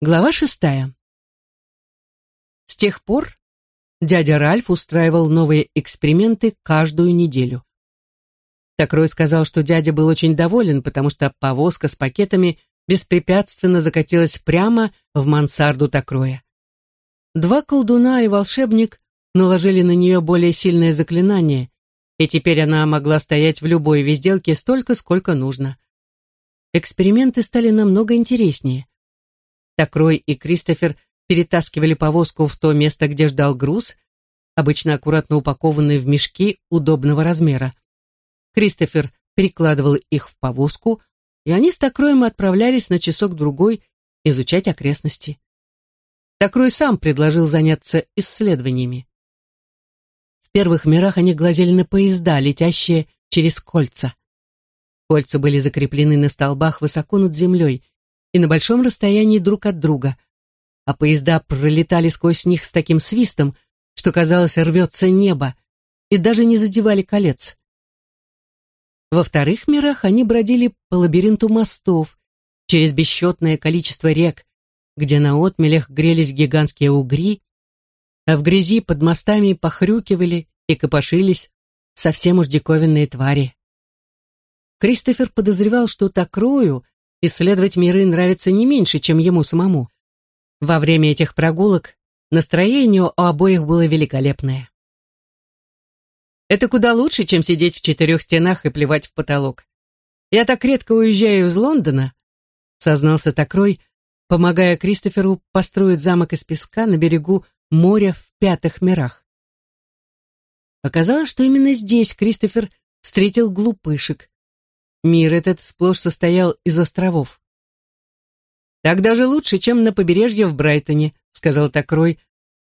Глава шестая. С тех пор дядя Ральф устраивал новые эксперименты каждую неделю. Такрой сказал, что дядя был очень доволен, потому что повозка с пакетами беспрепятственно закатилась прямо в мансарду Такроя. Два колдуна и волшебник наложили на нее более сильное заклинание, и теперь она могла стоять в любой везделке столько, сколько нужно. Эксперименты стали намного интереснее. Такрой и Кристофер перетаскивали повозку в то место, где ждал груз, обычно аккуратно упакованный в мешки удобного размера. Кристофер перекладывал их в повозку, и они с Такроем отправлялись на часок-другой изучать окрестности. Такрой сам предложил заняться исследованиями. В первых мирах они глазели на поезда, летящие через кольца. Кольца были закреплены на столбах высоко над землей, и на большом расстоянии друг от друга, а поезда пролетали сквозь них с таким свистом, что, казалось, рвется небо, и даже не задевали колец. Во вторых мирах они бродили по лабиринту мостов, через бесчетное количество рек, где на отмелях грелись гигантские угри, а в грязи под мостами похрюкивали и копошились совсем уж диковинные твари. Кристофер подозревал, что Такрою исследовать миры нравится не меньше, чем ему самому. Во время этих прогулок настроение у обоих было великолепное. Это куда лучше, чем сидеть в четырех стенах и плевать в потолок. Я так редко уезжаю из Лондона, сознался Такрой, помогая Кристоферу построить замок из песка на берегу моря в пятых мирах. Оказалось, что именно здесь Кристофер встретил глупышек, Мир этот сплошь состоял из островов. «Так даже лучше, чем на побережье в Брайтоне», сказал Такрой,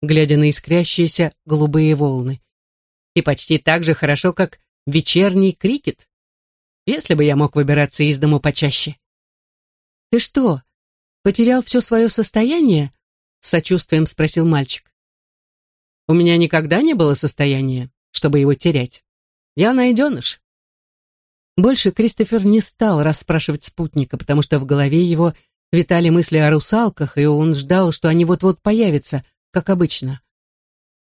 глядя на искрящиеся голубые волны. «И почти так же хорошо, как вечерний крикет. Если бы я мог выбираться из дому почаще». «Ты что, потерял все свое состояние?» с сочувствием спросил мальчик. «У меня никогда не было состояния, чтобы его терять. Я найденыш». Больше Кристофер не стал расспрашивать спутника, потому что в голове его витали мысли о русалках, и он ждал, что они вот-вот появятся, как обычно.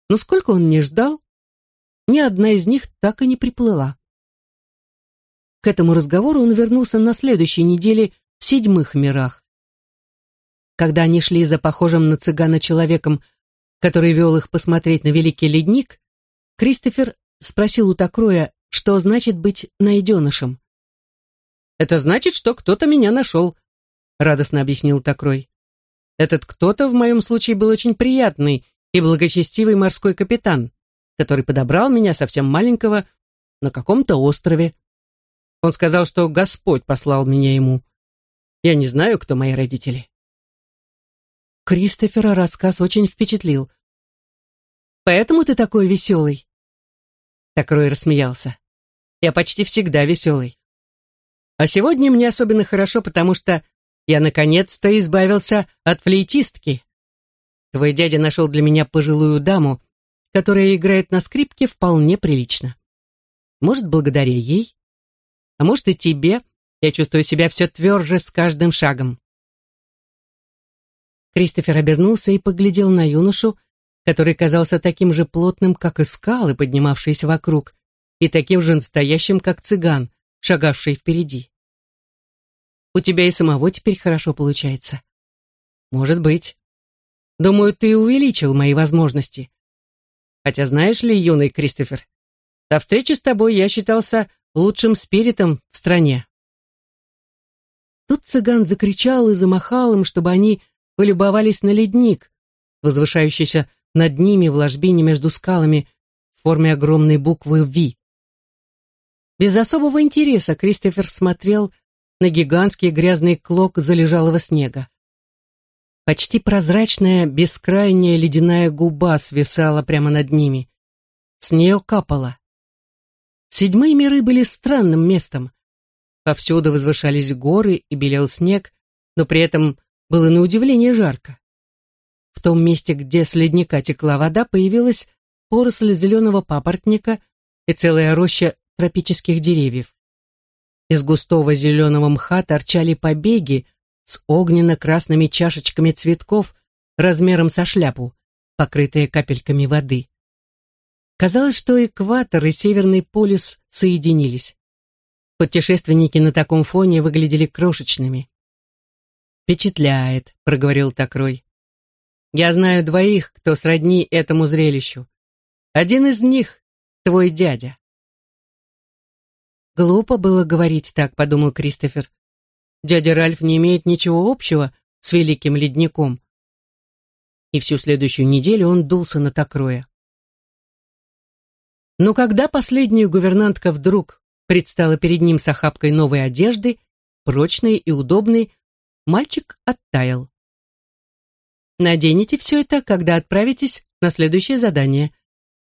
Но сколько он не ждал, ни одна из них так и не приплыла. К этому разговору он вернулся на следующей неделе в седьмых мирах. Когда они шли за похожим на цыгана человеком, который вел их посмотреть на великий ледник, Кристофер спросил у Такроя, что значит быть найденышем. «Это значит, что кто-то меня нашел», — радостно объяснил Такрой. «Этот кто-то в моем случае был очень приятный и благочестивый морской капитан, который подобрал меня совсем маленького на каком-то острове. Он сказал, что Господь послал меня ему. Я не знаю, кто мои родители». Кристофера рассказ очень впечатлил. «Поэтому ты такой веселый?» Такрой рассмеялся. Я почти всегда веселый. А сегодня мне особенно хорошо, потому что я наконец-то избавился от флейтистки. Твой дядя нашел для меня пожилую даму, которая играет на скрипке вполне прилично. Может, благодаря ей, а может и тебе, я чувствую себя все тверже с каждым шагом. Кристофер обернулся и поглядел на юношу, который казался таким же плотным, как и скалы, поднимавшиеся вокруг, и таким же настоящим, как цыган, шагавший впереди. У тебя и самого теперь хорошо получается. Может быть. Думаю, ты увеличил мои возможности. Хотя знаешь ли, юный Кристофер, до встречи с тобой я считался лучшим спиритом в стране. Тут цыган закричал и замахал им, чтобы они полюбовались на ледник, возвышающийся над ними в ложбине между скалами в форме огромной буквы «Ви». Без особого интереса Кристофер смотрел на гигантский грязный клок залежалого снега. Почти прозрачная, бескрайняя ледяная губа свисала прямо над ними. С нее капало. Седьмые миры были странным местом. Повсюду возвышались горы и белел снег, но при этом было на удивление жарко. В том месте, где с ледника текла вода, появилась поросль зеленого папоротника и целая роща тропических деревьев. Из густого зеленого мха торчали побеги, с огненно-красными чашечками цветков размером со шляпу, покрытые капельками воды. Казалось, что экватор и Северный полюс соединились. Путешественники на таком фоне выглядели крошечными. «Впечатляет», — проговорил Такрой. «Я знаю двоих, кто сродни этому зрелищу. Один из них — твой дядя». «Глупо было говорить так», — подумал Кристофер. «Дядя Ральф не имеет ничего общего с великим ледником». И всю следующую неделю он дулся на Такроя. Но когда последняя гувернантка вдруг предстала перед ним с охапкой новой одежды, прочной и удобной, мальчик оттаял. «Наденете все это, когда отправитесь на следующее задание.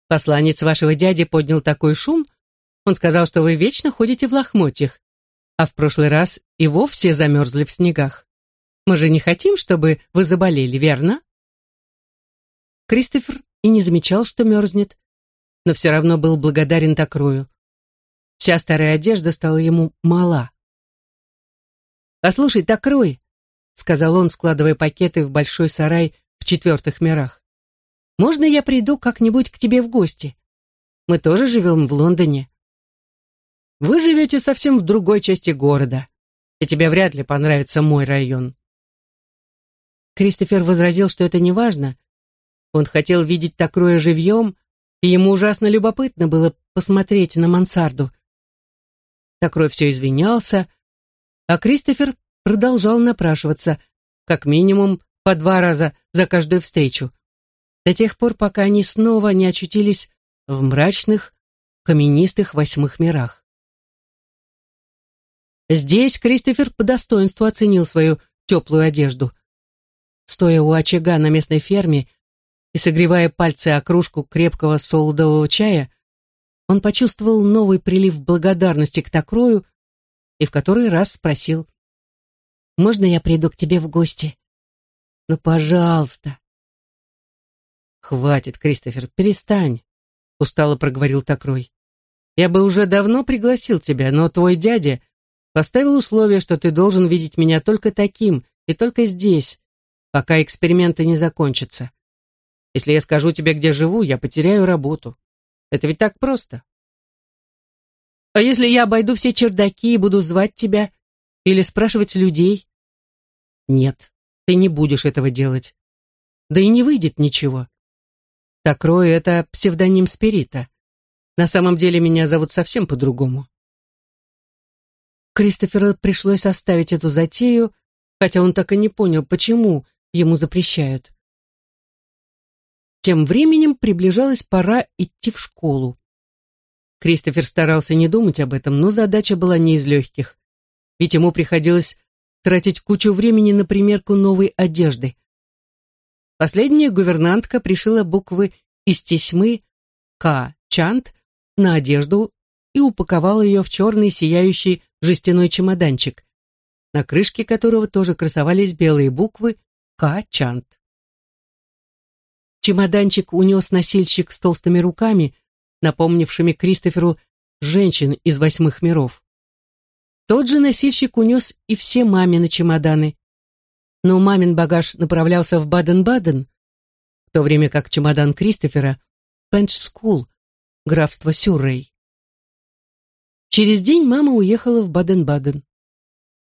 Посланец вашего дяди поднял такой шум, он сказал, что вы вечно ходите в лохмотьях, а в прошлый раз и вовсе замерзли в снегах. Мы же не хотим, чтобы вы заболели, верно?» Кристофер и не замечал, что мерзнет, но все равно был благодарен Такрою. Вся старая одежда стала ему мала. «Послушай, Такрой», — сказал он, складывая пакеты в большой сарай в четвертых мирах, «можно я приду как-нибудь к тебе в гости? Мы тоже живем в Лондоне». «Вы живете совсем в другой части города, и тебе вряд ли понравится мой район». Кристофер возразил, что это не важно. Он хотел видеть Такроя живьем, и ему ужасно любопытно было посмотреть на мансарду. Такрой все извинялся, а Кристофер продолжал напрашиваться, как минимум по два раза за каждую встречу, до тех пор, пока они снова не очутились в мрачных, каменистых восьмых мирах. Здесь Кристофер по достоинству оценил свою теплую одежду. Стоя у очага на местной ферме и согревая пальцы о кружку крепкого солодового чая, он почувствовал новый прилив благодарности к Такрою и в который раз спросил, «Можно я приду к тебе в гости?» «Ну, пожалуйста». «Хватит, Кристофер, перестань», — устало проговорил Такрой. «Я бы уже давно пригласил тебя, но твой дядя поставил условие, что ты должен видеть меня только таким и только здесь, пока эксперименты не закончатся. Если я скажу тебе, где живу, я потеряю работу. Это ведь так просто. А если я обойду все чердаки и буду звать тебя или спрашивать людей? Нет, ты не будешь этого делать. Да и не выйдет ничего. Такрой — это псевдоним Спирита. На самом деле меня зовут совсем по-другому. Кристоферу пришлось оставить эту затею, хотя он так и не понял, почему ему запрещают. Тем временем приближалась пора идти в школу. Кристофер старался не думать об этом, но задача была не из легких. Ведь ему приходилось тратить кучу времени на примерку новой одежды. Последняя гувернантка пришила буквы из тесьмы «К» Чант на одежду и упаковала ее в черный сияющий жестяной чемоданчик, на крышке которого тоже красовались белые буквы «К» Чант. Чемоданчик унес носильщик с толстыми руками, напомнившими Кристоферу женщин из восьмых миров. Тот же носильщик унес и все мамины чемоданы. Но мамин багаж направлялся в Баден-Баден, в то время как чемодан Кристофера — Пенч-Скул, графство Сюррей. Через день мама уехала в Баден-Баден.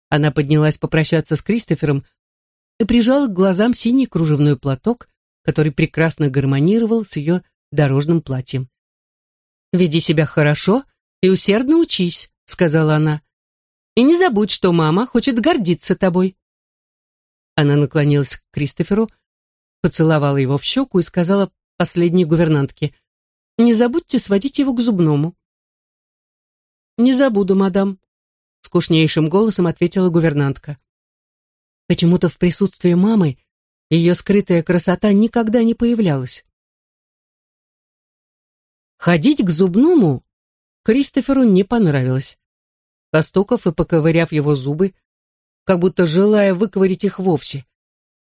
Она поднялась попрощаться с Кристофером и прижала к глазам синий кружевной платок, который прекрасно гармонировал с ее дорожным платьем. «Веди себя хорошо и усердно учись», — сказала она. «И не забудь, что мама хочет гордиться тобой». Она наклонилась к Кристоферу, поцеловала его в щеку и сказала последней гувернантке, «Не забудьте сводить его к зубному». «Не забуду, мадам», — скучнейшим голосом ответила гувернантка. Почему-то в присутствии мамы ее скрытая красота никогда не появлялась. Ходить к зубному Кристоферу не понравилось. Постукав и поковыряв его зубы, как будто желая выковырить их вовсе,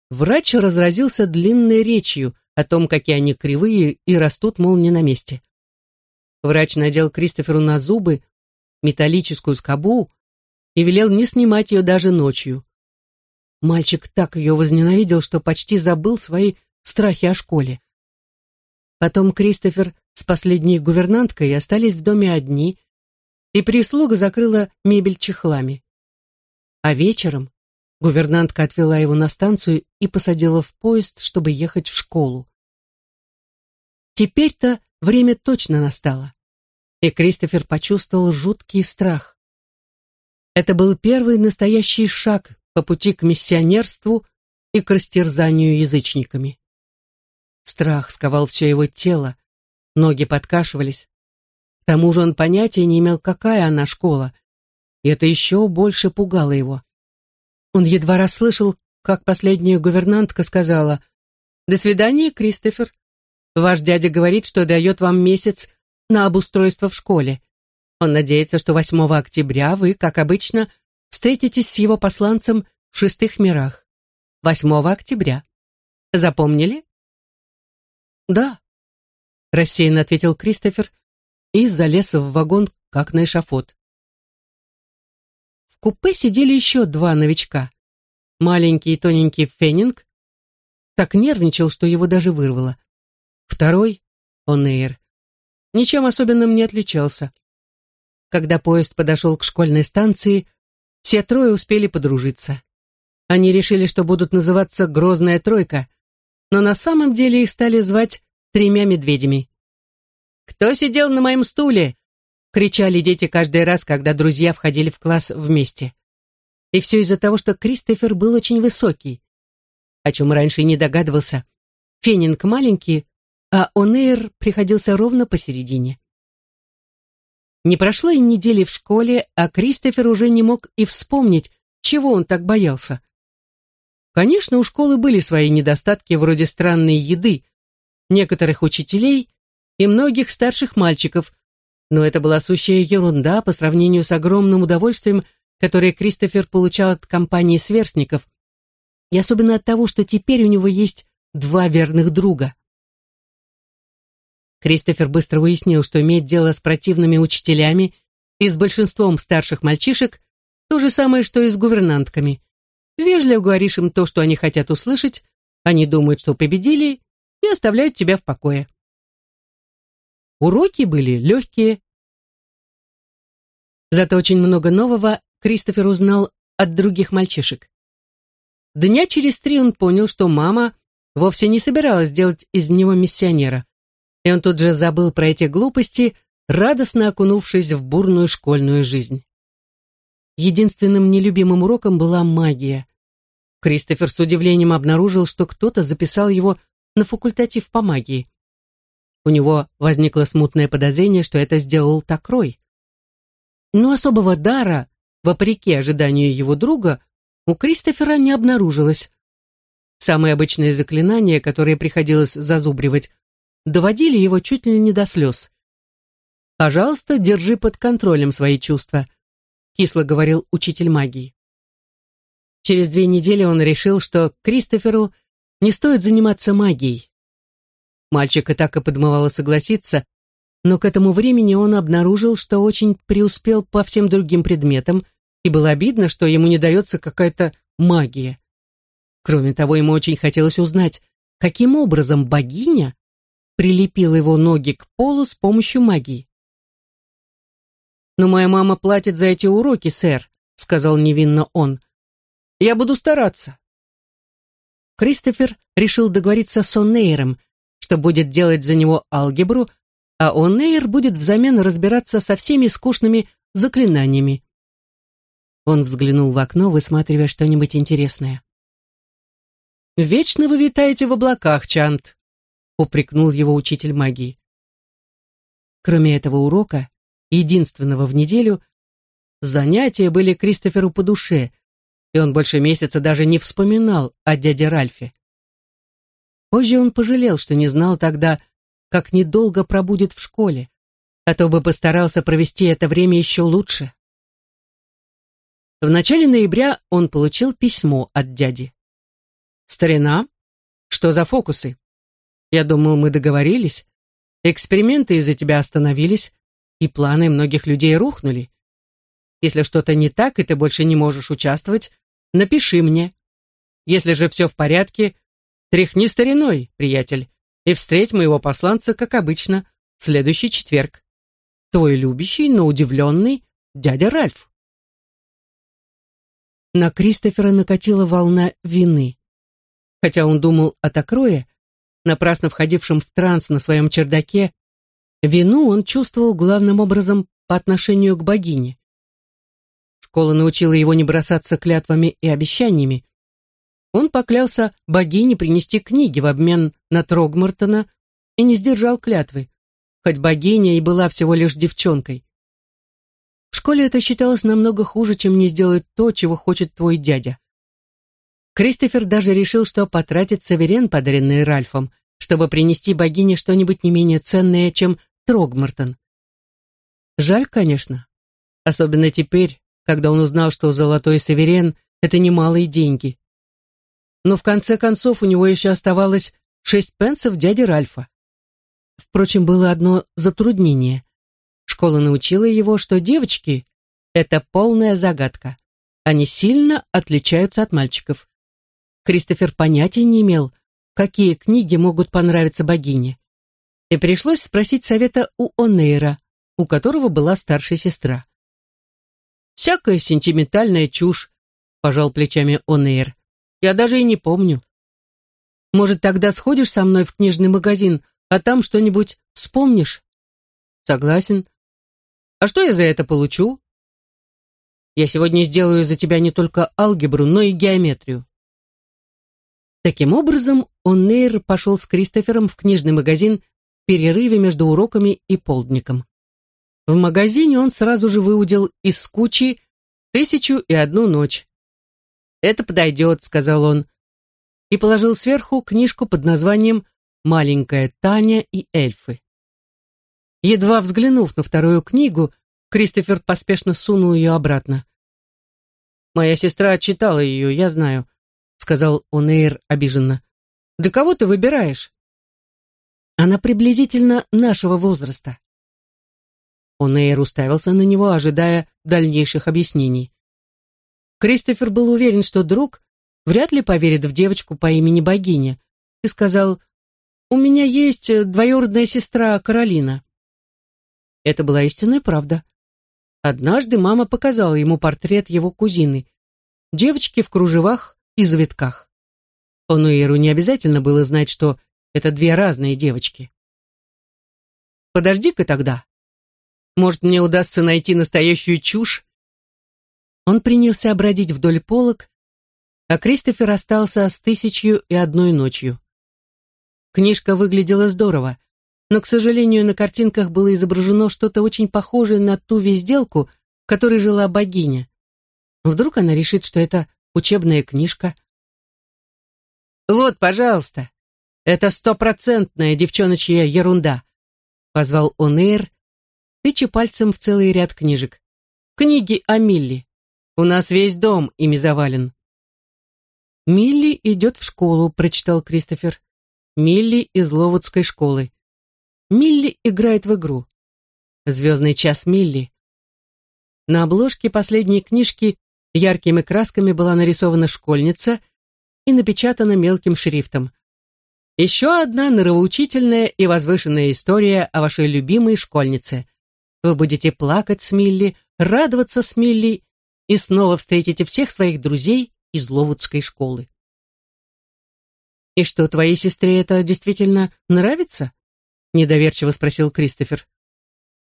врач разразился длинной речью о том, какие они кривые и растут, мол, не на месте. Врач надел Кристоферу на зубы металлическую скобу и велел не снимать ее даже ночью. Мальчик так ее возненавидел, что почти забыл свои страхи о школе. Потом Кристофер с последней гувернанткой остались в доме одни, и прислуга закрыла мебель чехлами. А вечером гувернантка отвела его на станцию и посадила в поезд, чтобы ехать в школу. Теперь-то время точно настало, и Кристофер почувствовал жуткий страх. Это был первый настоящий шаг по пути к миссионерству и к растерзанию язычниками. Страх сковал все его тело, ноги подкашивались. К тому же он понятия не имел, какая она школа, и это еще больше пугало его. Он едва расслышал, как последняя гувернантка сказала «До свидания, Кристофер. Ваш дядя говорит, что дает вам месяц на обустройство в школе. Он надеется, что 8 октября вы, как обычно, встретитесь с его посланцем в шестых мирах. 8 октября. Запомнили? Да, рассеянно ответил Кристофер и залез в вагон, как на эшафот. В купе сидели еще два новичка. Маленький и тоненький Феннинг так нервничал, что его даже вырвало. Второй, Онейр, ничем особенным не отличался. Когда поезд подошел к школьной станции, все трое успели подружиться. Они решили, что будут называться «Грозная тройка», но на самом деле их стали звать «Тремя медведями». «Кто сидел на моем стуле?» — кричали дети каждый раз, когда друзья входили в класс вместе. И все из-за того, что Кристофер был очень высокий. О чем раньше не догадывался. Фенинг маленький, а Онейр приходился ровно посередине. Не прошло и недели в школе, а Кристофер уже не мог и вспомнить, чего он так боялся. Конечно, у школы были свои недостатки вроде странной еды, некоторых учителей и многих старших мальчиков, но это была сущая ерунда по сравнению с огромным удовольствием, которое Кристофер получал от компании сверстников, и особенно от того, что теперь у него есть два верных друга. Кристофер быстро уяснил, что иметь дело с противными учителями и с большинством старших мальчишек то же самое, что и с гувернантками. Вежливо говоришь им то, что они хотят услышать, они думают, что победили, и оставляют тебя в покое. Уроки были легкие. Зато очень много нового Кристофер узнал от других мальчишек. Дня через три он понял, что мама вовсе не собиралась делать из него миссионера и он тут же забыл про эти глупости, радостно окунувшись в бурную школьную жизнь. Единственным нелюбимым уроком была магия. Кристофер с удивлением обнаружил, что кто-то записал его на факультатив по магии. У него возникло смутное подозрение, что это сделал Такрой. Но особого дара, вопреки ожиданию его друга, у Кристофера не обнаружилось. Самые обычные заклинания, которые приходилось зазубривать, доводили его чуть ли не до слез. «Пожалуйста, держи под контролем свои чувства», — кисло говорил учитель магии. Через две недели он решил, что Кристоферу не стоит заниматься магией. Мальчик и так и подмывало согласиться, но к этому времени он обнаружил, что очень преуспел по всем другим предметам, и было обидно, что ему не дается какая-то магия. Кроме того, ему очень хотелось узнать, каким образом богиня прилепил его ноги к полу с помощью магии. «Но моя мама платит за эти уроки, сэр», — сказал невинно он. «Я буду стараться». Кристофер решил договориться с Оннейром, что будет делать за него алгебру, а Оннейр будет взамен разбираться со всеми скучными заклинаниями. Он взглянул в окно, высматривая что-нибудь интересное. «Вечно вы витаете в облаках, Чант», упрекнул его учитель магии. Кроме этого урока, единственного в неделю, занятия были Кристоферу по душе, и он больше месяца даже не вспоминал о дяде Ральфе. Позже он пожалел, что не знал тогда, как недолго пробудет в школе, а то бы постарался провести это время еще лучше. В начале ноября он получил письмо от дяди. «Старина, что за фокусы? Я думаю, мы договорились. Эксперименты из-за тебя остановились, и планы многих людей рухнули. Если что-то не так, и ты больше не можешь участвовать, напиши мне. Если же все в порядке, тряхни стариной, приятель, и встреть моего посланца, как обычно, в следующий четверг. Твой любящий, но удивленный дядя Ральф. На Кристофера накатила волна вины. Хотя он думал о Токрое, напрасно входившем в транс на своем чердаке, вину он чувствовал главным образом по отношению к богине. Школа научила его не бросаться клятвами и обещаниями. Он поклялся богине принести книги в обмен на Трогмартона и не сдержал клятвы, хоть богиня и была всего лишь девчонкой. В школе это считалось намного хуже, чем не сделать то, чего хочет твой дядя. Кристофер даже решил, что потратит саверен, подаренный Ральфом, чтобы принести богине что-нибудь не менее ценное, чем Трогмартон. Жаль, конечно. Особенно теперь, когда он узнал, что золотой саверен — это немалые деньги. Но в конце концов у него еще оставалось шесть пенсов дяди Ральфа. Впрочем, было одно затруднение. Школа научила его, что девочки — это полная загадка. Они сильно отличаются от мальчиков. Кристофер понятия не имел, какие книги могут понравиться богине. И пришлось спросить совета у Онейра, у которого была старшая сестра. «Всякая сентиментальная чушь», — пожал плечами Онейр. «Я даже и не помню. Может, тогда сходишь со мной в книжный магазин, а там что-нибудь вспомнишь?» «Согласен. А что я за это получу?» «Я сегодня сделаю за тебя не только алгебру, но и геометрию». Таким образом, Оннейр пошел с Кристофером в книжный магазин в перерыве между уроками и полдником. В магазине он сразу же выудил из кучи «Тысячу и одну ночь». «Это подойдет», — сказал он, и положил сверху книжку под названием «Маленькая Таня и эльфы». Едва взглянув на вторую книгу, Кристофер поспешно сунул ее обратно. «Моя сестра отчитала ее, я знаю сказал Онейр обиженно. «Да кого ты выбираешь?» «Она приблизительно нашего возраста». Онейр уставился на него, ожидая дальнейших объяснений. Кристофер был уверен, что друг вряд ли поверит в девочку по имени Богиня, и сказал, «У меня есть двоюродная сестра Каролина». Это была истинная правда. Однажды мама показала ему портрет его кузины, девочки в кружевах и завитках. Онуэру не обязательно было знать, что это две разные девочки. «Подожди-ка тогда. Может, мне удастся найти настоящую чушь?» Он принялся бродить вдоль полок, а Кристофер остался с тысячью и одной ночью. Книжка выглядела здорово, но, к сожалению, на картинках было изображено что-то очень похожее на ту везделку, в которой жила богиня. Вдруг она решит, что это учебная книжка. «Вот, пожалуйста, это стопроцентная девчоночья ерунда», позвал Онейр, тыча пальцем в целый ряд книжек. «Книги о Милли. У нас весь дом ими завален». «Милли идет в школу», — прочитал Кристофер. «Милли из Ловудской школы. Милли играет в игру. Звездный час Милли». На обложке последней книжки Яркими красками была нарисована школьница и напечатана мелким шрифтом. Еще одна нравоучительная и возвышенная история о вашей любимой школьнице. Вы будете плакать с Милли, радоваться с Милли и снова встретите всех своих друзей из Ловудской школы. «И что, твоей сестре это действительно нравится?» недоверчиво спросил Кристофер.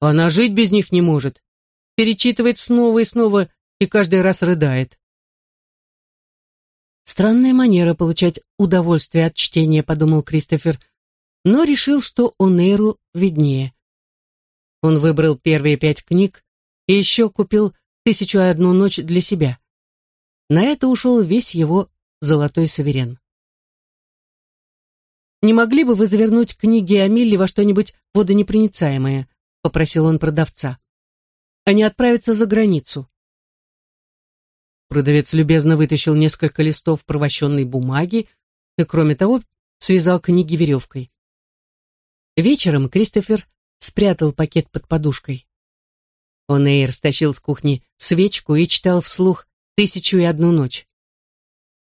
«Она жить без них не может. Перечитывает снова и снова и каждый раз рыдает. Странная манера получать удовольствие от чтения, подумал Кристофер, но решил, что Онейру виднее. Он выбрал первые пять книг и еще купил «Тысячу и одну ночь» для себя. На это ушел весь его золотой суверен. «Не могли бы вы завернуть книги о во что-нибудь водонепроницаемое?» — попросил он продавца. «Они отправятся за границу». Продавец любезно вытащил несколько листов провощенной бумаги и, кроме того, связал книги веревкой. Вечером Кристофер спрятал пакет под подушкой. Онейр стащил с кухни свечку и читал вслух «Тысячу и одну ночь».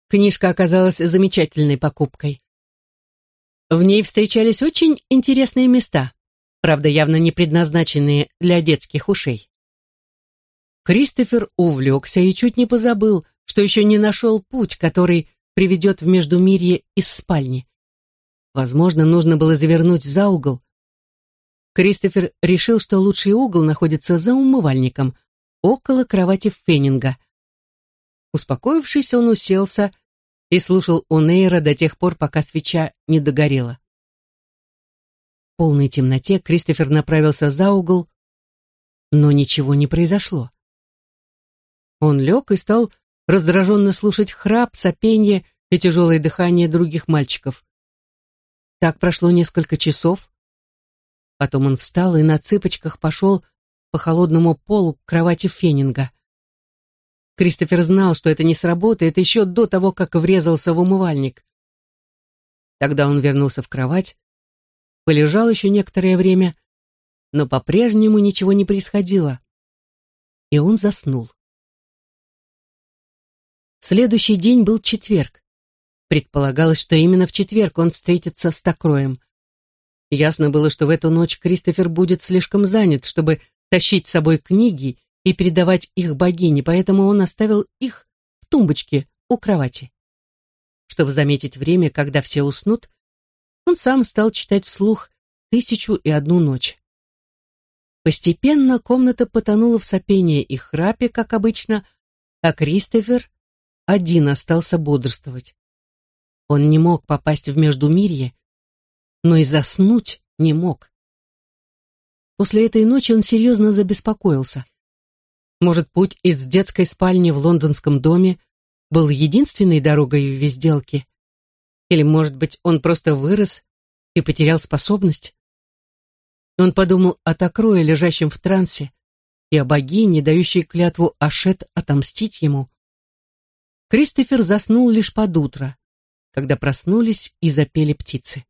Книжка оказалась замечательной покупкой. В ней встречались очень интересные места, правда, явно не предназначенные для детских ушей. Кристофер увлекся и чуть не позабыл, что еще не нашел путь, который приведет в Междумирье из спальни. Возможно, нужно было завернуть за угол. Кристофер решил, что лучший угол находится за умывальником, около кровати Феннинга. Успокоившись, он уселся и слушал Онейра до тех пор, пока свеча не догорела. В полной темноте Кристофер направился за угол, но ничего не произошло. Он лег и стал раздраженно слушать храп, сопенье и тяжелое дыхание других мальчиков. Так прошло несколько часов. Потом он встал и на цыпочках пошел по холодному полу к кровати Феннинга. Кристофер знал, что это не сработает еще до того, как врезался в умывальник. Тогда он вернулся в кровать, полежал еще некоторое время, но по-прежнему ничего не происходило. И он заснул. Следующий день был четверг. Предполагалось, что именно в четверг он встретится с Токроем. Ясно было, что в эту ночь Кристофер будет слишком занят, чтобы тащить с собой книги и передавать их богине, поэтому он оставил их в тумбочке у кровати. Чтобы заметить время, когда все уснут, он сам стал читать вслух «Тысячу и одну ночь». Постепенно комната потонула в сопении и храпе, как обычно, а Кристофер один остался бодрствовать. Он не мог попасть в Междумирье, но и заснуть не мог. После этой ночи он серьезно забеспокоился. Может, путь из детской спальни в лондонском доме был единственной дорогой в везделке? Или, может быть, он просто вырос и потерял способность? Он подумал о Токрое, лежащем в трансе, и о богине, дающей клятву Ашет отомстить ему. Кристофер заснул лишь под утро, когда проснулись и запели птицы.